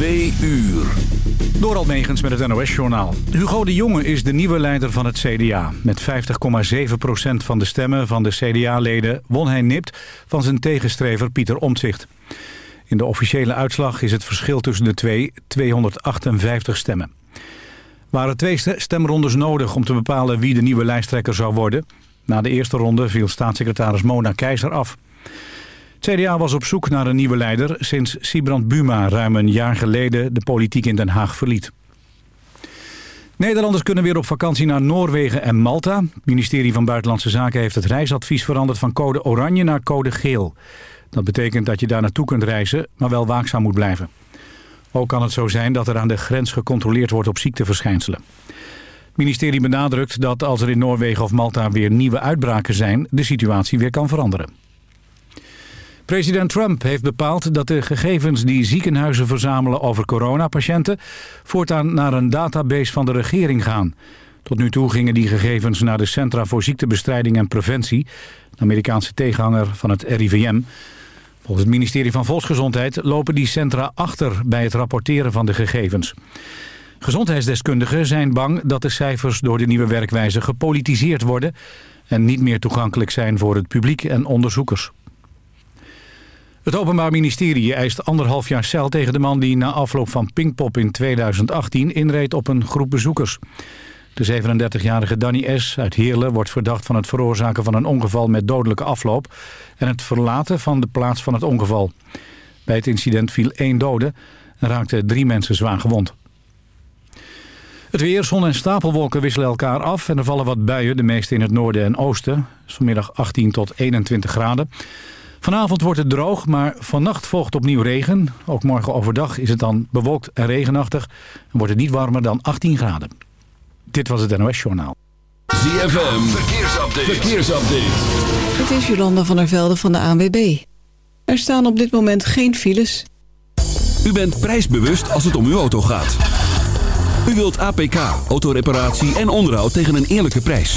Twee uur. Door Almegens met het NOS-journaal. Hugo de Jonge is de nieuwe leider van het CDA. Met 50,7% van de stemmen van de CDA-leden won hij nipt van zijn tegenstrever Pieter Omtzigt. In de officiële uitslag is het verschil tussen de twee 258 stemmen. Waren twee stemrondes nodig om te bepalen wie de nieuwe lijsttrekker zou worden. Na de eerste ronde viel staatssecretaris Mona Keizer af. CDA was op zoek naar een nieuwe leider sinds Sibrand Buma ruim een jaar geleden de politiek in Den Haag verliet. Nederlanders kunnen weer op vakantie naar Noorwegen en Malta. Het ministerie van Buitenlandse Zaken heeft het reisadvies veranderd van code oranje naar code geel. Dat betekent dat je daar naartoe kunt reizen, maar wel waakzaam moet blijven. Ook kan het zo zijn dat er aan de grens gecontroleerd wordt op ziekteverschijnselen. Het ministerie benadrukt dat als er in Noorwegen of Malta weer nieuwe uitbraken zijn... de situatie weer kan veranderen. President Trump heeft bepaald dat de gegevens die ziekenhuizen verzamelen over coronapatiënten voortaan naar een database van de regering gaan. Tot nu toe gingen die gegevens naar de Centra voor Ziektebestrijding en Preventie, de Amerikaanse tegenhanger van het RIVM. Volgens het ministerie van Volksgezondheid lopen die centra achter bij het rapporteren van de gegevens. Gezondheidsdeskundigen zijn bang dat de cijfers door de nieuwe werkwijze gepolitiseerd worden en niet meer toegankelijk zijn voor het publiek en onderzoekers. Het Openbaar Ministerie eist anderhalf jaar cel tegen de man die na afloop van Pinkpop in 2018 inreed op een groep bezoekers. De 37-jarige Danny S. uit Heerlen wordt verdacht van het veroorzaken van een ongeval met dodelijke afloop en het verlaten van de plaats van het ongeval. Bij het incident viel één dode en raakten drie mensen zwaar gewond. Het weer, zon en stapelwolken wisselen elkaar af en er vallen wat buien, de meeste in het noorden en oosten. Vanmiddag 18 tot 21 graden. Vanavond wordt het droog, maar vannacht volgt opnieuw regen. Ook morgen overdag is het dan bewolkt en regenachtig. En wordt het niet warmer dan 18 graden. Dit was het NOS Journaal. ZFM, verkeersupdate. verkeersupdate. Het is Jolanda van der Velde van de ANWB. Er staan op dit moment geen files. U bent prijsbewust als het om uw auto gaat. U wilt APK, autoreparatie en onderhoud tegen een eerlijke prijs.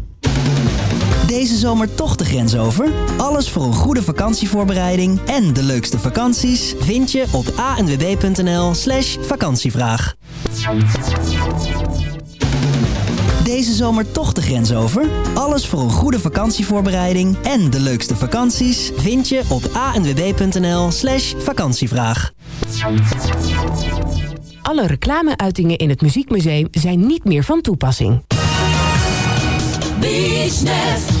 Deze zomer toch de grens over? Alles voor een goede vakantievoorbereiding en de leukste vakanties vind je op anwb.nl slash vakantievraag. Deze zomer toch de grens over? Alles voor een goede vakantievoorbereiding en de leukste vakanties vind je op anwb.nl slash vakantievraag. Alle reclameuitingen in het Muziekmuseum zijn niet meer van toepassing. BeachNet,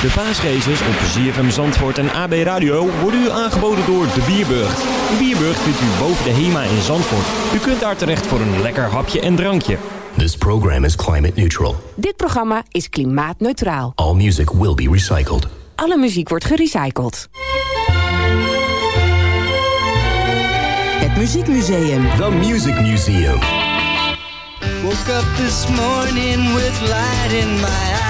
De paasraces op ZFM Zandvoort en AB Radio worden u aangeboden door De Bierburgt. De Bierburgt vindt u boven de HEMA in Zandvoort. U kunt daar terecht voor een lekker hapje en drankje. This program is climate neutral. Dit programma is klimaatneutraal. All music will be recycled. Alle muziek wordt gerecycled. Het Muziekmuseum. The Music Museum. Woke up this morning with light in my eyes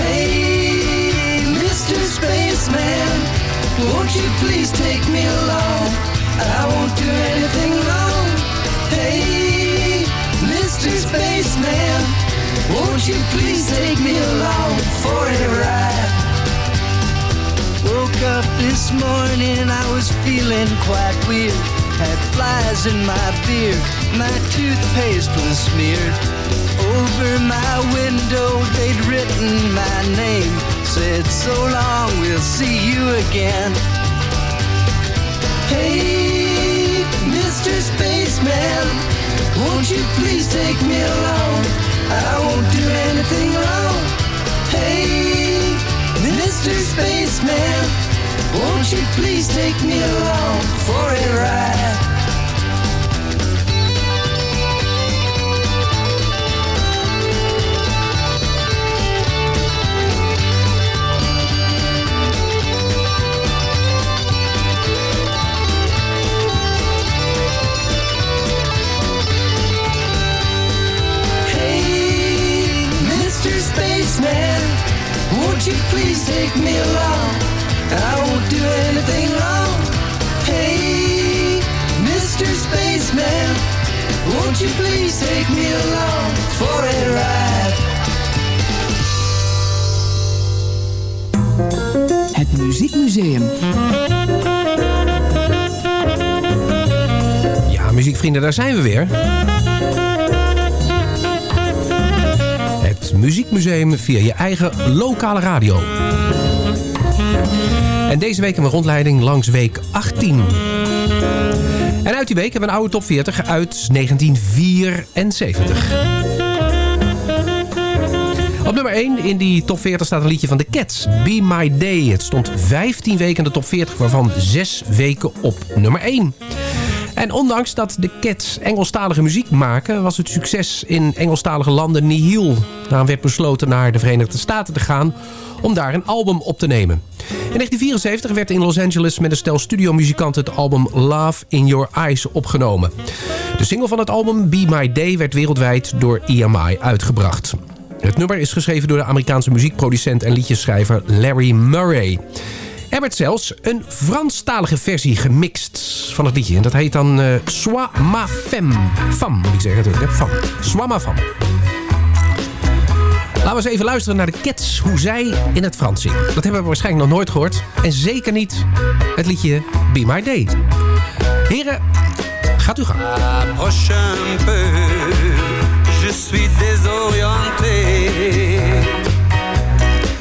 Hey, Mr. Spaceman, Won't you please take me along? I won't do anything wrong. Hey, Mr. Spaceman, won't you please take me along for a ride? Woke up this morning, I was feeling quite weird. Had flies in my beard, my toothpaste was smeared. Over my window, they'd written my name. Said, so long, we'll see you again. Hey, Mr. Spaceman, won't you please take me along? I won't do anything wrong. Hey, Mr. Spaceman, won't you please take me along for a ride? Muziekvrienden, daar zijn we weer. Het Muziekmuseum via je eigen lokale radio. En deze week hebben we rondleiding langs week 18. En uit die week hebben we een oude top 40 uit 1974. Op nummer 1 in die top 40 staat een liedje van The Cats, Be My Day. Het stond 15 weken in de top 40, waarvan 6 weken op nummer 1. En ondanks dat de Cats Engelstalige muziek maken... was het succes in Engelstalige landen nihil. Daarom werd besloten naar de Verenigde Staten te gaan... om daar een album op te nemen. In 1974 werd in Los Angeles met een stel studiomuzikanten... het album Love in Your Eyes opgenomen. De single van het album Be My Day werd wereldwijd door EMI uitgebracht. Het nummer is geschreven door de Amerikaanse muziekproducent en liedjeschrijver Larry Murray. Er zelfs een Franstalige versie gemixt van het liedje. En dat heet dan uh, Sois ma femme. Femme moet ik zeggen natuurlijk. Femme. Sois ma femme. Laten we eens even luisteren naar de Cats, hoe zij in het Frans zingen. Dat hebben we waarschijnlijk nog nooit gehoord. En zeker niet het liedje Be My Day. Heren, gaat u gang. Je suis désorienté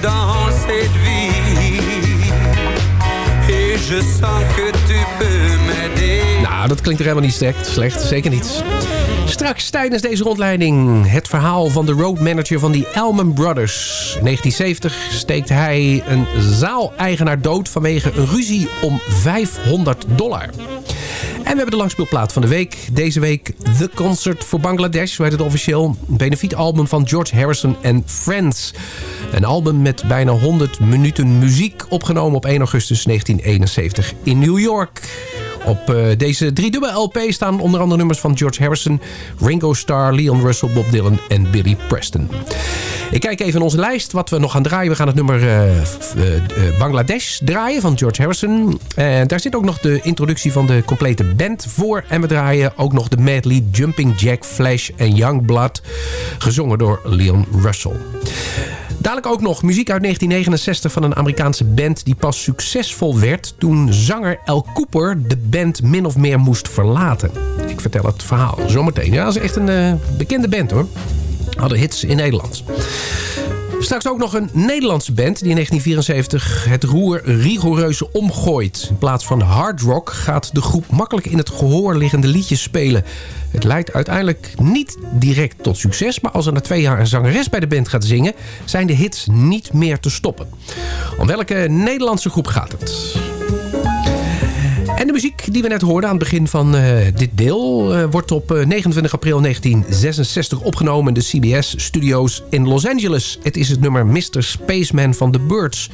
dans je sens que tu peux. Nou, dat klinkt er helemaal niet slecht. Slecht, zeker niet. Straks tijdens deze rondleiding het verhaal van de roadmanager van die Elman Brothers. In 1970 steekt hij een zaaleigenaar dood vanwege een ruzie om 500 dollar. En we hebben de langspeelplaat van de week. Deze week The Concert for Bangladesh, heet het officieel. Een benefietalbum van George Harrison en Friends. Een album met bijna 100 minuten muziek opgenomen op 1 augustus 1971 in New York. Op uh, deze driedubbele LP staan onder andere nummers van George Harrison, Ringo Starr, Leon Russell, Bob Dylan en Billy Preston. Ik kijk even in onze lijst wat we nog gaan draaien. We gaan het nummer uh, uh, Bangladesh draaien van George Harrison. En daar zit ook nog de introductie van de complete band voor. En we draaien ook nog de medley Jumping Jack Flash en Youngblood, gezongen door Leon Russell. Dadelijk ook nog muziek uit 1969 van een Amerikaanse band die pas succesvol werd toen zanger El Cooper de band min of meer moest verlaten. Ik vertel het verhaal zometeen. Ja, dat is echt een uh, bekende band hoor. Hadden hits in Nederland. Straks ook nog een Nederlandse band die in 1974 het roer rigoureuze omgooit. In plaats van hard rock gaat de groep makkelijk in het gehoor liggende liedjes spelen. Het leidt uiteindelijk niet direct tot succes... maar als er na twee jaar een zangeres bij de band gaat zingen... zijn de hits niet meer te stoppen. Om welke Nederlandse groep gaat het? En de muziek die we net hoorden aan het begin van uh, dit deel... Uh, wordt op uh, 29 april 1966 opgenomen in de CBS-studio's in Los Angeles. Het is het nummer Mr. Spaceman van The Birds.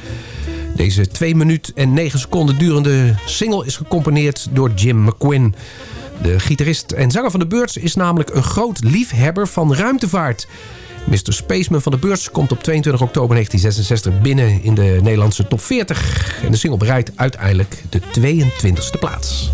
Deze 2 minuten en 9 seconden durende single is gecomponeerd door Jim McQuinn. De gitarist en zanger van de Birds is namelijk een groot liefhebber van ruimtevaart. Mr. Spaceman van de Birds komt op 22 oktober 1966 binnen in de Nederlandse top 40. En de single bereikt uiteindelijk de 22e plaats.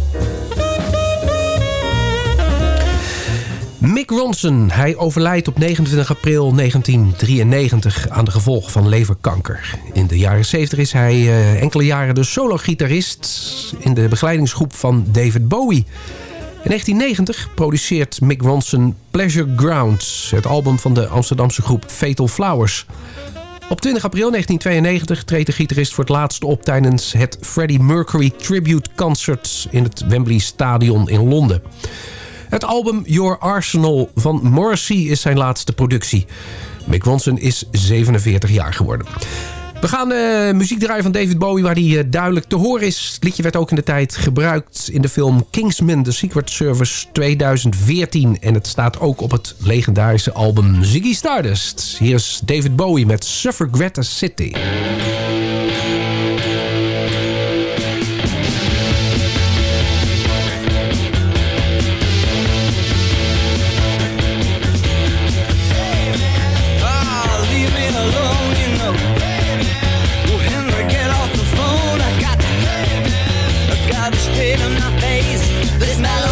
Mick Ronson, hij overlijdt op 29 april 1993 aan de gevolgen van leverkanker. In de jaren 70 is hij eh, enkele jaren de solo-gitarist in de begeleidingsgroep van David Bowie. In 1990 produceert Mick Ronson Pleasure Grounds, het album van de Amsterdamse groep Fatal Flowers. Op 20 april 1992 treedt de gitarist voor het laatst op tijdens het Freddie Mercury Tribute Concert in het Wembley Stadion in Londen. Het album Your Arsenal van Morrissey is zijn laatste productie. Mick Ronson is 47 jaar geworden. We gaan de muziek draaien van David Bowie waar die eh, duidelijk te horen is. Het liedje werd ook in de tijd gebruikt in de film Kingsman The Secret Service 2014. En het staat ook op het legendarische album Ziggy Stardust. Hier is David Bowie met Suffragette City. touch hid on my face, but it's mellow.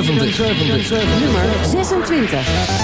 1974. Nummer 26.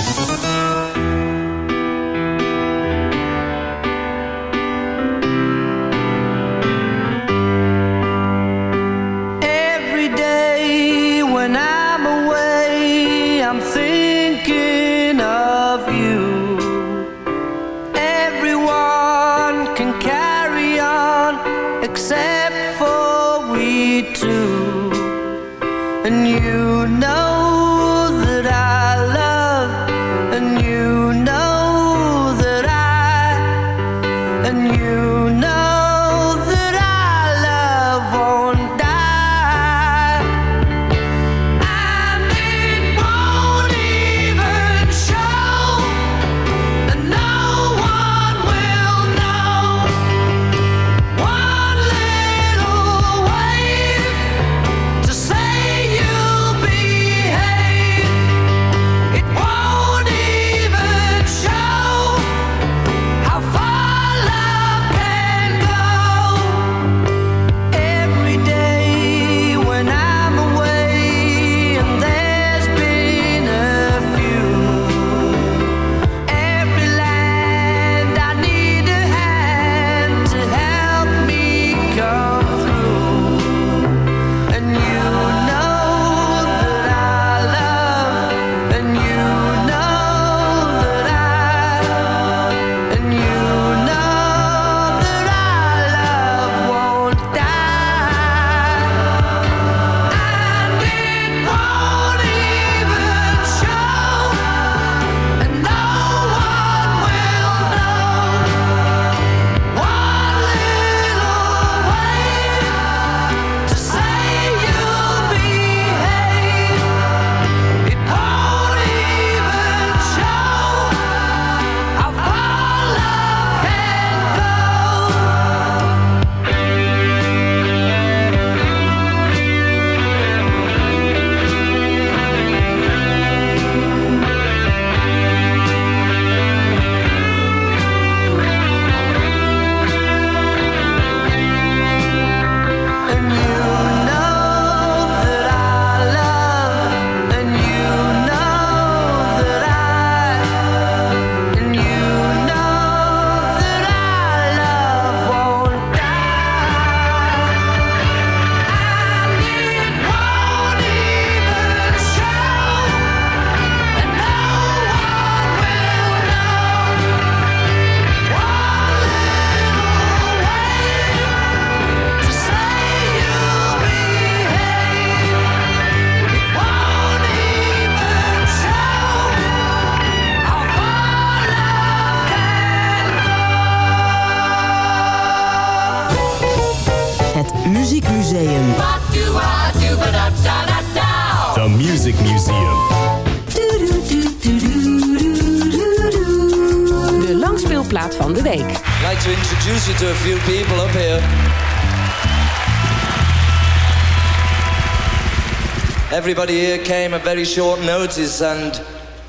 Everybody here came at very short notice, and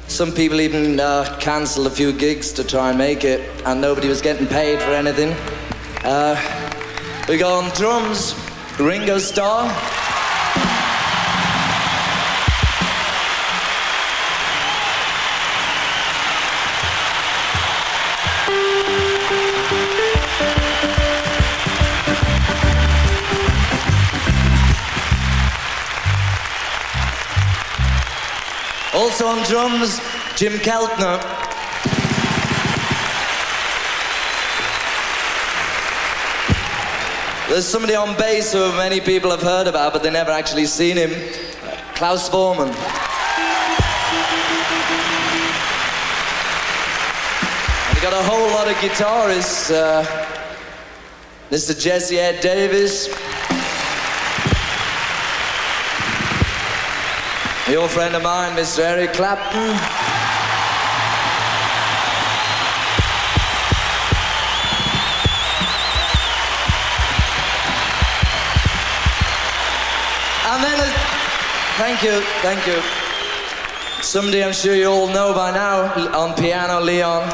some people even uh, cancelled a few gigs to try and make it, and nobody was getting paid for anything. Uh, we go on drums, Ringo Starr. On drums, Jim Keltner. There's somebody on bass who many people have heard about, but they never actually seen him. Klaus Forman. And you got a whole lot of guitarists. Uh, Mr. Jesse Ed Davis. Your friend of mine, Mr. Eric Clapton. And then, uh, thank you, thank you. Somebody I'm sure you all know by now on piano, Leon.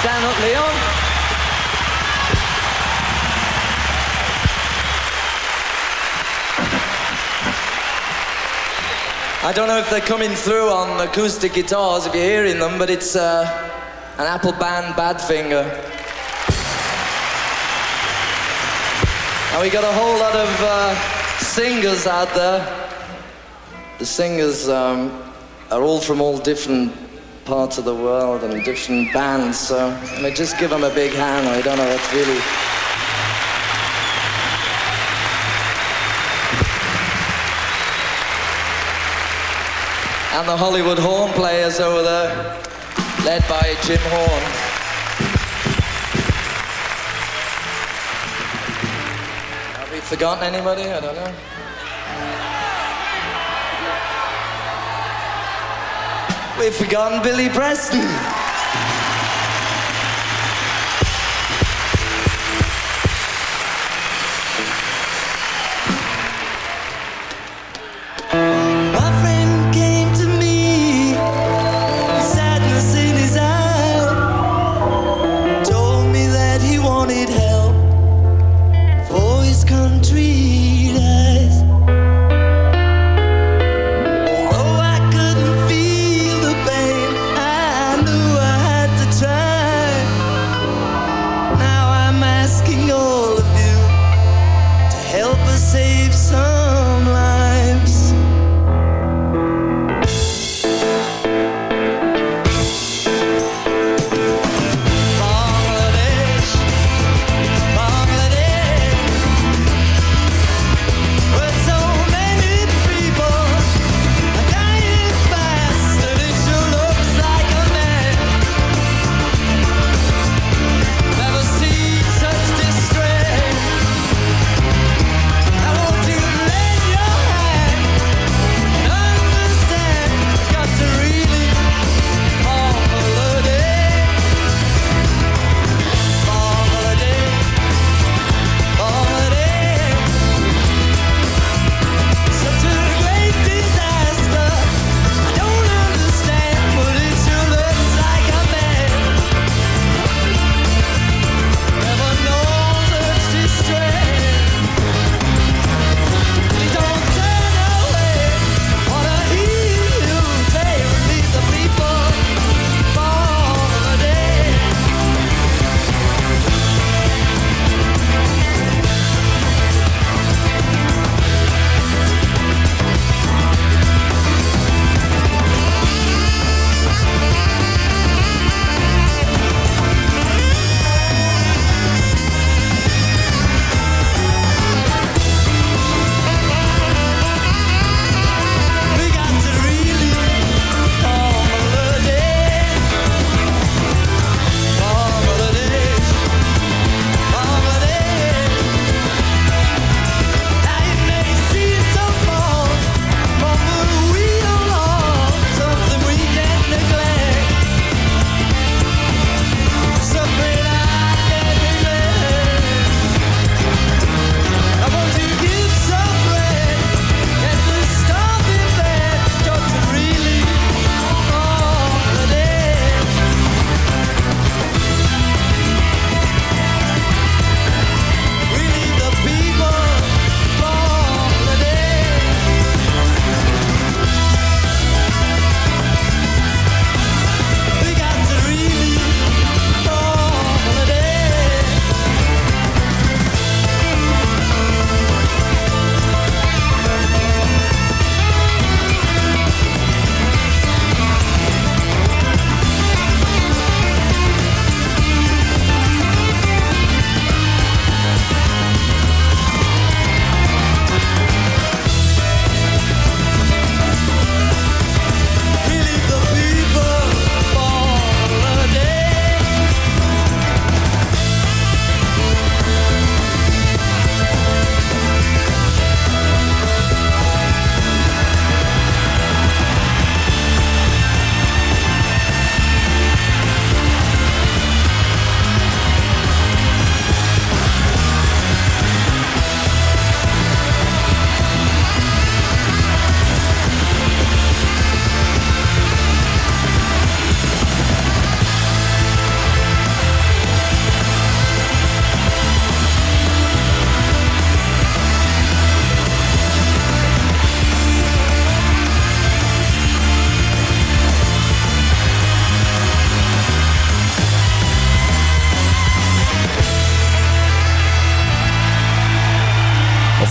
Stand up, Leon. I don't know if they're coming through on acoustic guitars if you're hearing them, but it's uh, an Apple band Badfinger. And we got a whole lot of uh, singers out there. The singers um, are all from all different parts of the world and different bands, so I mean, just give them a big hand. I don't know, it's really. And the Hollywood horn players over there, led by Jim Horn. Have we forgotten anybody? I don't know. We've forgotten Billy Preston.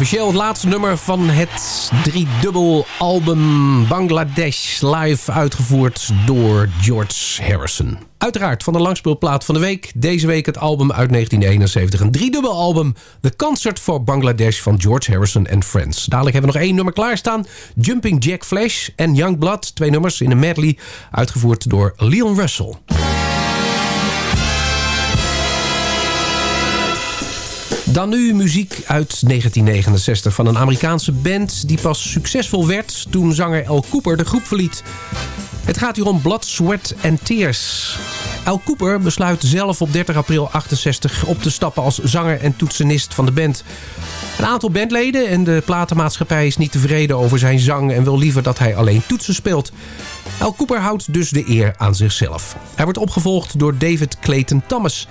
Officieel het laatste nummer van het driedubbel album Bangladesh live uitgevoerd door George Harrison. Uiteraard van de langspeelplaat van de week. Deze week het album uit 1971. Een driedubbel album. The Concert for Bangladesh van George Harrison and Friends. Dadelijk hebben we nog één nummer klaarstaan. Jumping Jack Flash en Young Blood. Twee nummers in een medley. Uitgevoerd door Leon Russell. Dan nu muziek uit 1969 van een Amerikaanse band... die pas succesvol werd toen zanger Al Cooper de groep verliet. Het gaat hier om Blood, Sweat and Tears. Al Cooper besluit zelf op 30 april 68 op te stappen als zanger en toetsenist van de band. Een aantal bandleden en de platenmaatschappij is niet tevreden over zijn zang... en wil liever dat hij alleen toetsen speelt. Al Cooper houdt dus de eer aan zichzelf. Hij wordt opgevolgd door David Clayton Thomas.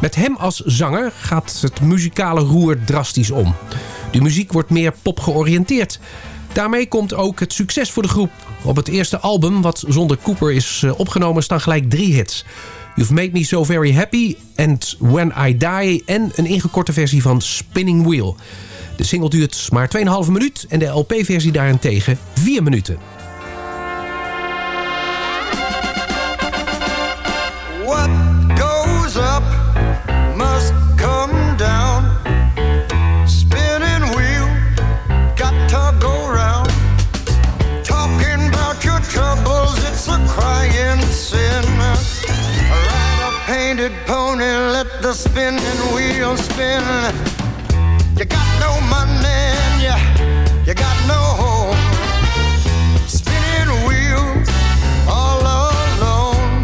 Met hem als zanger gaat het muzikale roer drastisch om. De muziek wordt meer popgeoriënteerd. Daarmee komt ook het succes voor de groep. Op het eerste album, wat zonder Cooper is eh, opgenomen, staan gelijk drie hits. You've Made Me So Very Happy and When I Die... en een ingekorte versie van Spinning Wheel. De single duurt maar 2,5 minuut en de LP-versie daarentegen 4 minuten. The spinning wheel spin. You got no money and you, you got no home. Spinning wheel, all alone.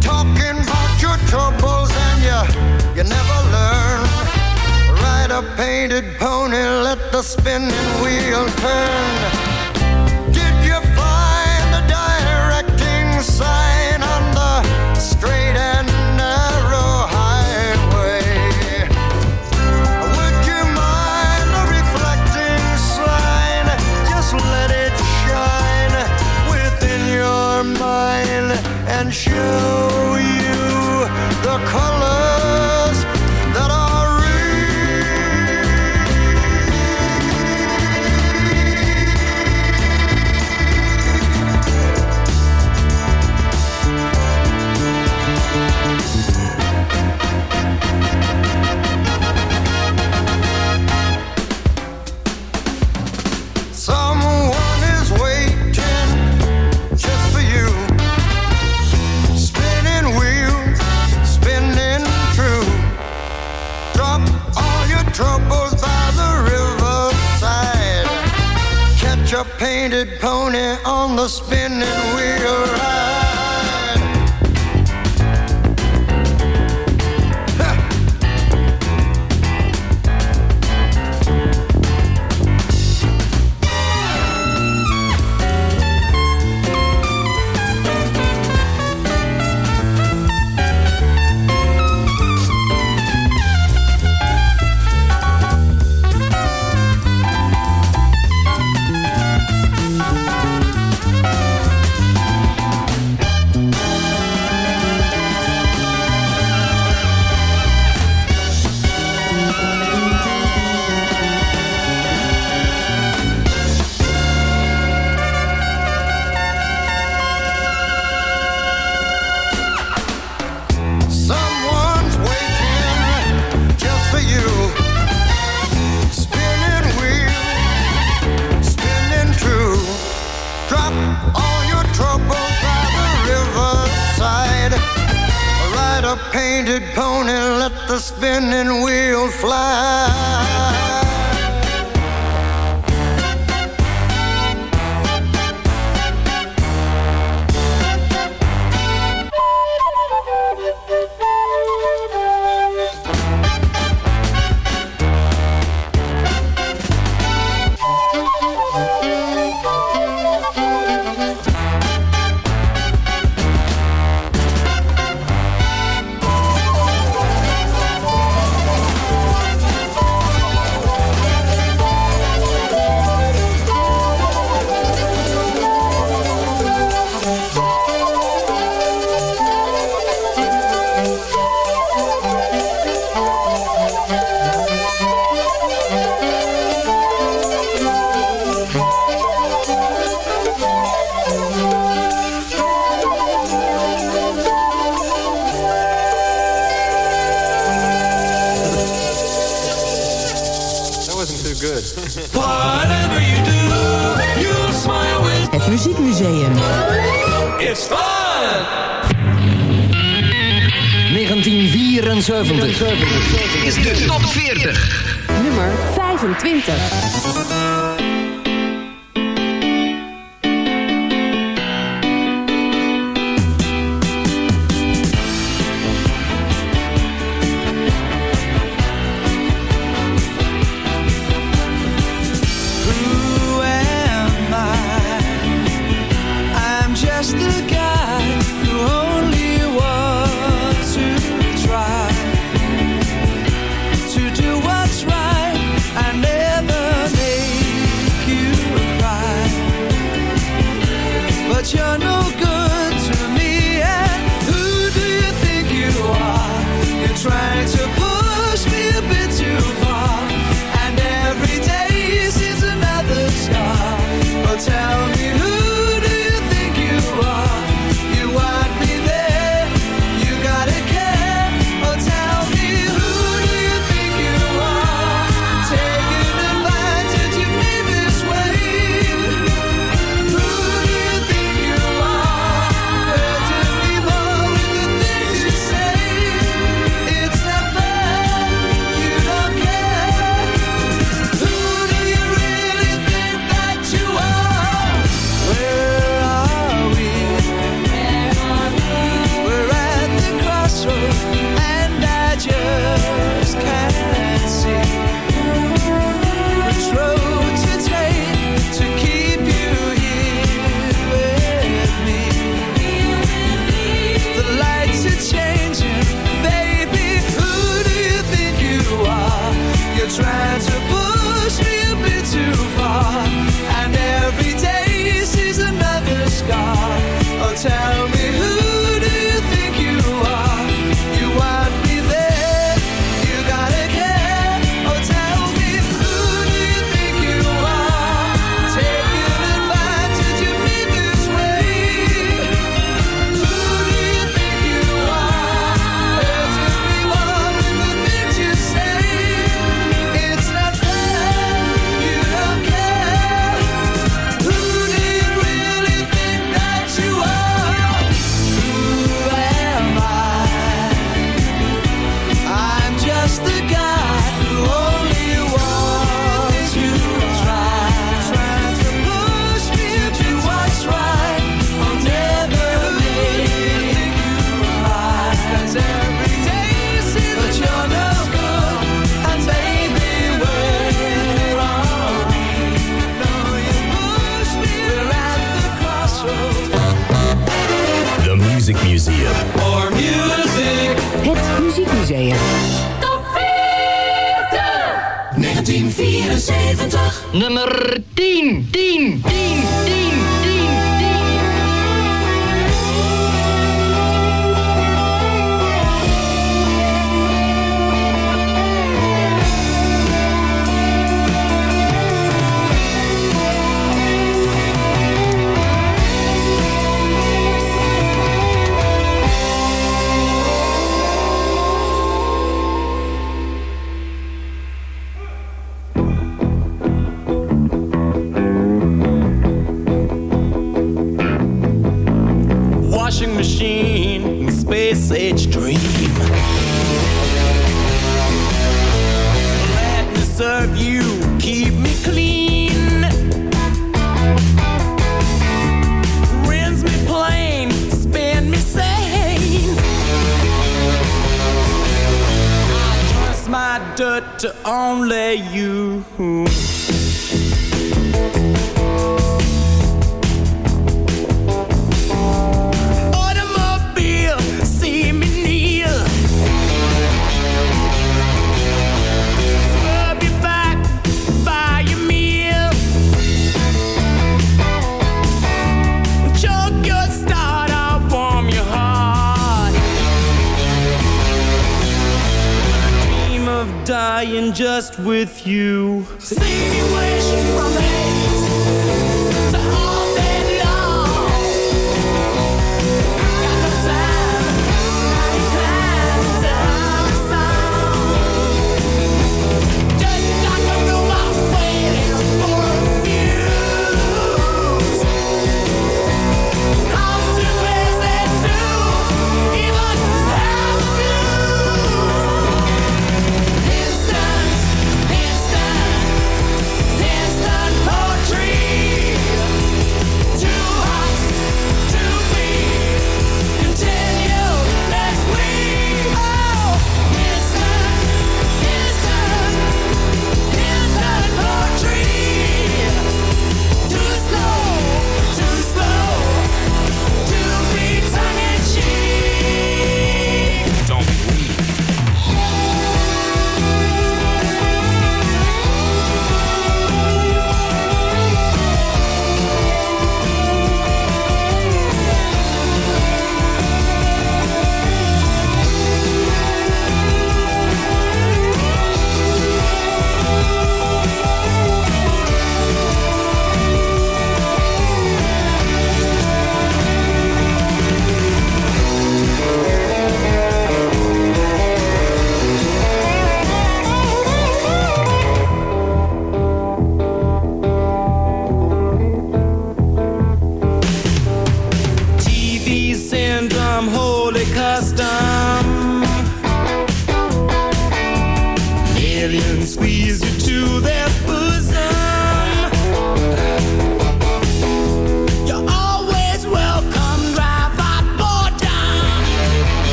Talking about your troubles and you, you never learn. Ride a painted pony, let the spinning wheel turn. The colors painted pony on the spinning wheel ride. Pony, let the spinning wheel fly. 1974 is de top 40. Nummer 25. With you.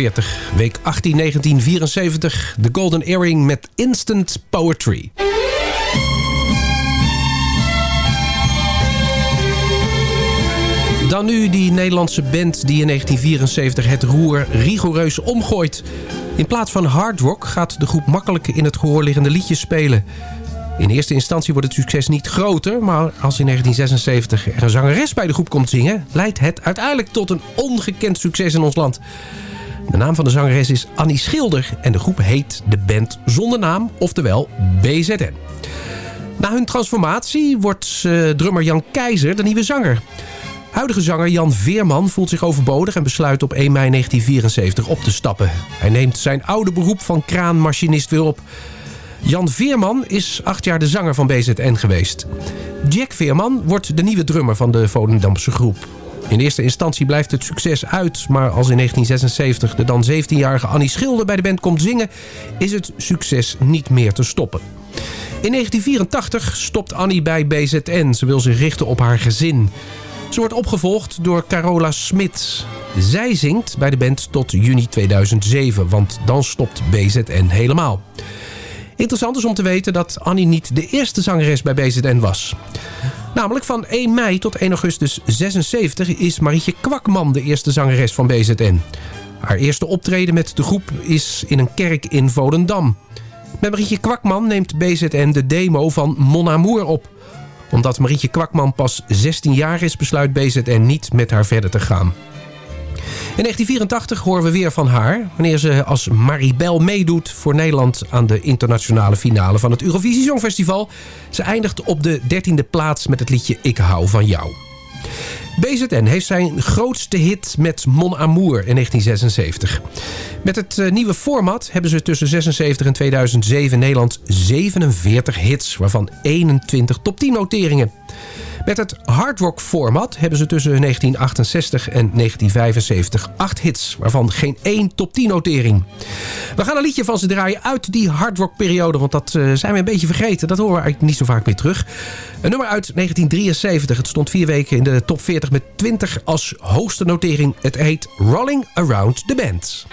40. Week 18, 1974. The Golden Earring met Instant Poetry. Dan nu die Nederlandse band die in 1974 het roer rigoureus omgooit. In plaats van hard rock gaat de groep makkelijk in het gehoor liggende liedjes spelen. In eerste instantie wordt het succes niet groter... maar als in 1976 er een zangeres bij de groep komt zingen... leidt het uiteindelijk tot een ongekend succes in ons land. De naam van de zangeres is Annie Schilder... en de groep heet de band zonder naam, oftewel BZN. Na hun transformatie wordt eh, drummer Jan Keizer de nieuwe zanger. Huidige zanger Jan Veerman voelt zich overbodig... en besluit op 1 mei 1974 op te stappen. Hij neemt zijn oude beroep van kraanmachinist weer op... Jan Veerman is acht jaar de zanger van BZN geweest. Jack Veerman wordt de nieuwe drummer van de Volendamse groep. In eerste instantie blijft het succes uit... maar als in 1976 de dan 17-jarige Annie Schilder bij de band komt zingen... is het succes niet meer te stoppen. In 1984 stopt Annie bij BZN. Ze wil zich richten op haar gezin. Ze wordt opgevolgd door Carola Smit. Zij zingt bij de band tot juni 2007, want dan stopt BZN helemaal. Interessant is om te weten dat Annie niet de eerste zangeres bij BZN was. Namelijk van 1 mei tot 1 augustus 76 is Marietje Kwakman de eerste zangeres van BZN. Haar eerste optreden met de groep is in een kerk in Volendam. Met Marietje Kwakman neemt BZN de demo van Mon Amour op. Omdat Marietje Kwakman pas 16 jaar is, besluit BZN niet met haar verder te gaan. In 1984 horen we weer van haar... wanneer ze als Maribel meedoet voor Nederland... aan de internationale finale van het Eurovisie Songfestival. Ze eindigt op de 13e plaats met het liedje Ik hou van jou. BZN heeft zijn grootste hit met Mon Amour in 1976. Met het eh, nieuwe format hebben ze tussen 76 en 2007 Nederland 47 hits... waarvan 21 top 10 noteringen. Met het hardrock format hebben ze tussen 1968 en 1975 acht hits, waarvan geen één top 10 notering. We gaan een liedje van ze draaien uit die hardrock periode, want dat uh, zijn we een beetje vergeten. Dat horen we eigenlijk niet zo vaak meer terug. Een nummer uit 1973. Het stond vier weken in de top 40 met 20 als hoogste notering. Het heet Rolling Around the Band.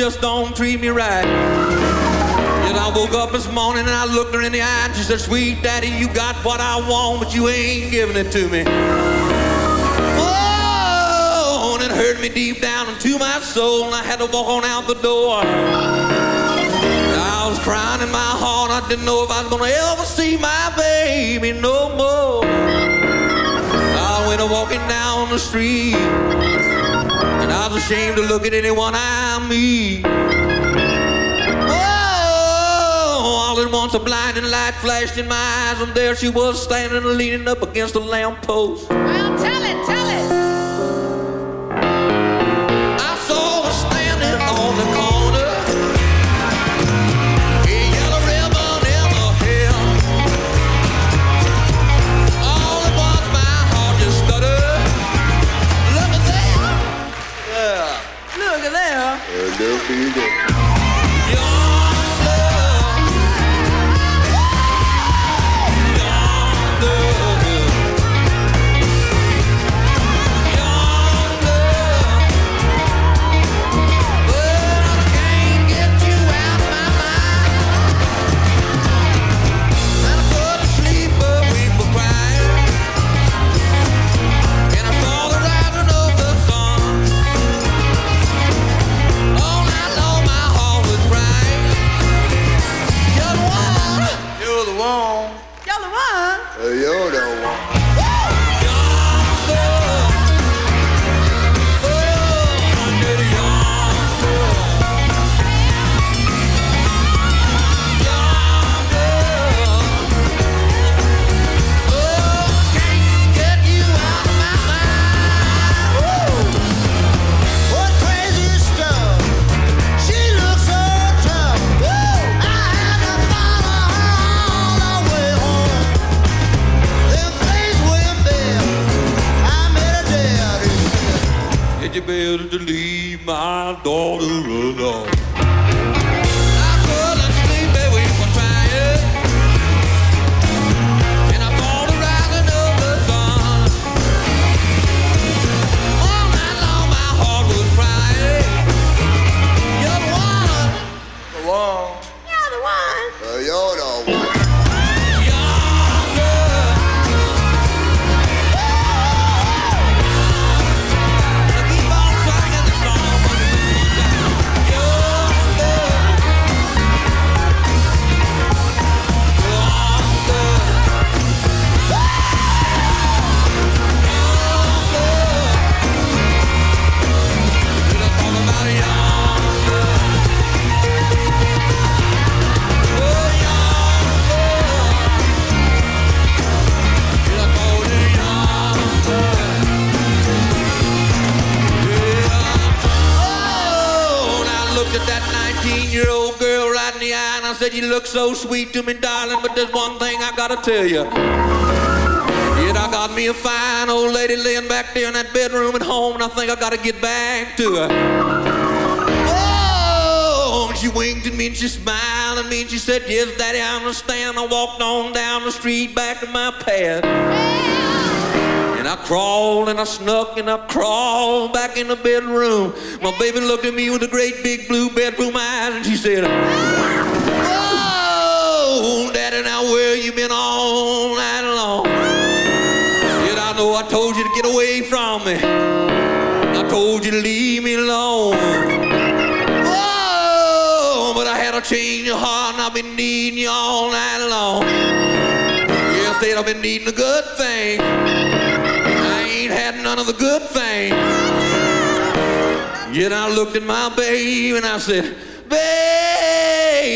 Just don't treat me right. And I woke up this morning and I looked her in the eye and she said, Sweet daddy, you got what I want, but you ain't giving it to me. Oh, and it hurt me deep down into my soul, and I had to walk on out the door. I was crying in my heart, I didn't know if I was gonna ever see my baby no more. I went walking down the street, was ashamed to look at anyone I meet. Oh, all at once a blinding light flashed in my eyes, and there she was standing leaning up against a lamppost. Well, tell it, tell it. So sweet to me, darling, but there's one thing I gotta tell you. Yet I got me a fine old lady laying back there in that bedroom at home and I think I gotta get back to her. Oh, she winked at me and she smiled at me and she said, yes, daddy, I understand. I walked on down the street back to my pad. And I crawled and I snuck and I crawled back in the bedroom. My baby looked at me with the great big blue bedroom eyes and she said, Now where you been all night long? Yet I know I told you to get away from me. I told you to leave me alone. Oh, but I had a change of heart and I've been needing you all night long. Yes, Dad, I've been needing a good thing. I ain't had none of the good thing. Yet I looked at my baby and I said, Baby.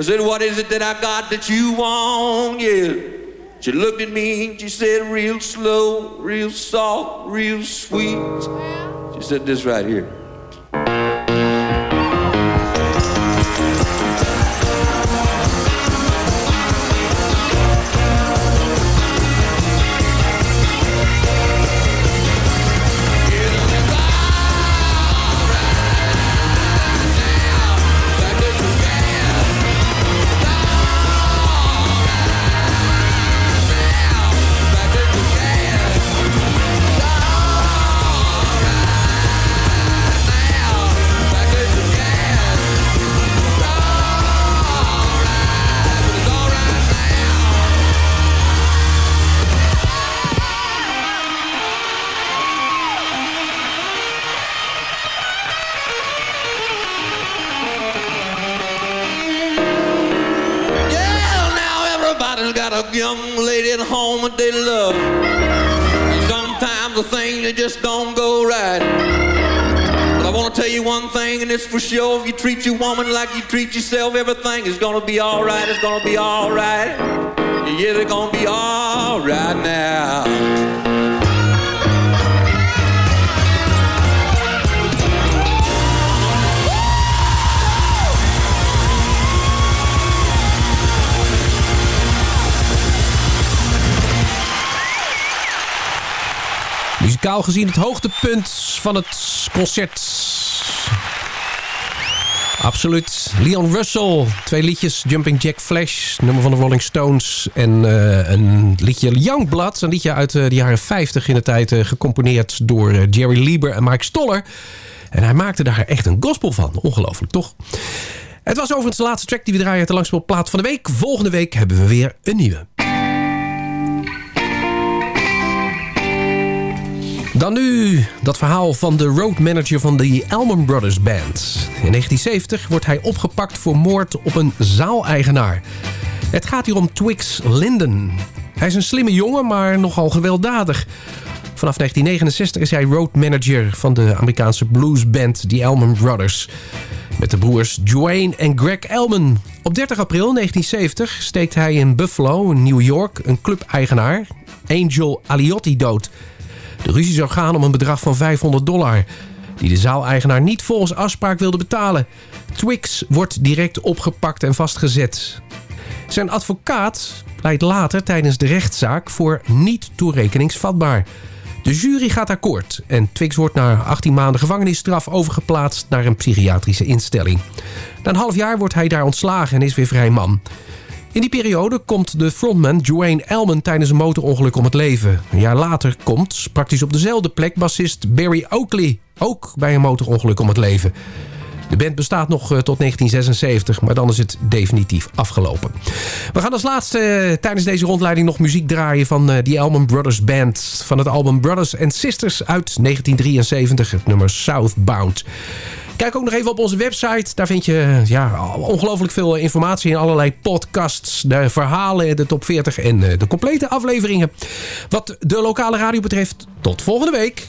I said, What is it that I got that you want? Yeah. She looked at me and she said, Real slow, real soft, real sweet. She said, This right here. Treat your woman like you treat yourself, everything is gonna be all right. It's gonna be all right. Yeah, it's gonna be all right now. Muzikaal gezien het hoogtepunt van het concert. Absoluut. Leon Russell. Twee liedjes. Jumping Jack Flash. Nummer van de Rolling Stones. En eh, een liedje Youngblood. Een liedje uit eh, de jaren 50 in de tijd. eh, gecomponeerd door Jerry Lieber en Mike Stoller. En hij maakte daar echt een gospel van. Ongelooflijk, toch? Het was overigens de laatste track die we draaien uit de langspeelplaat van de week. Volgende week hebben we weer een nieuwe. Dan nu dat verhaal van de roadmanager van de Allman Brothers Band. In 1970 wordt hij opgepakt voor moord op een zaaleigenaar. Het gaat hier om Twix Linden. Hij is een slimme jongen, maar nogal gewelddadig. Vanaf 1969 is hij roadmanager van de Amerikaanse bluesband The Elman Brothers. Met de broers Dwayne en Greg Elman. Op 30 april 1970 steekt hij in Buffalo, New York, een clubeigenaar, Angel Aliotti, dood. De ruzie zou gaan om een bedrag van 500 dollar... die de zaaleigenaar niet volgens afspraak wilde betalen. Twix wordt direct opgepakt en vastgezet. Zijn advocaat pleit later tijdens de rechtszaak voor niet toerekeningsvatbaar. De jury gaat akkoord en Twix wordt na 18 maanden gevangenisstraf overgeplaatst naar een psychiatrische instelling. Na een half jaar wordt hij daar ontslagen en is weer vrij man. In die periode komt de frontman Dwayne Elman tijdens een motorongeluk om het leven. Een jaar later komt, praktisch op dezelfde plek, bassist Barry Oakley ook bij een motorongeluk om het leven. De band bestaat nog eh, tot 1976, maar dan is het definitief afgelopen. We gaan als laatste eh, tijdens deze rondleiding nog muziek draaien van eh, die Allman Brothers Band. Van het album Brothers and Sisters uit 1973, het nummer Southbound. Kijk ook nog even op onze website. Daar vind je ja, ongelooflijk veel informatie in allerlei podcasts. De verhalen, de top 40 en de complete afleveringen. Wat de lokale radio betreft, tot volgende week.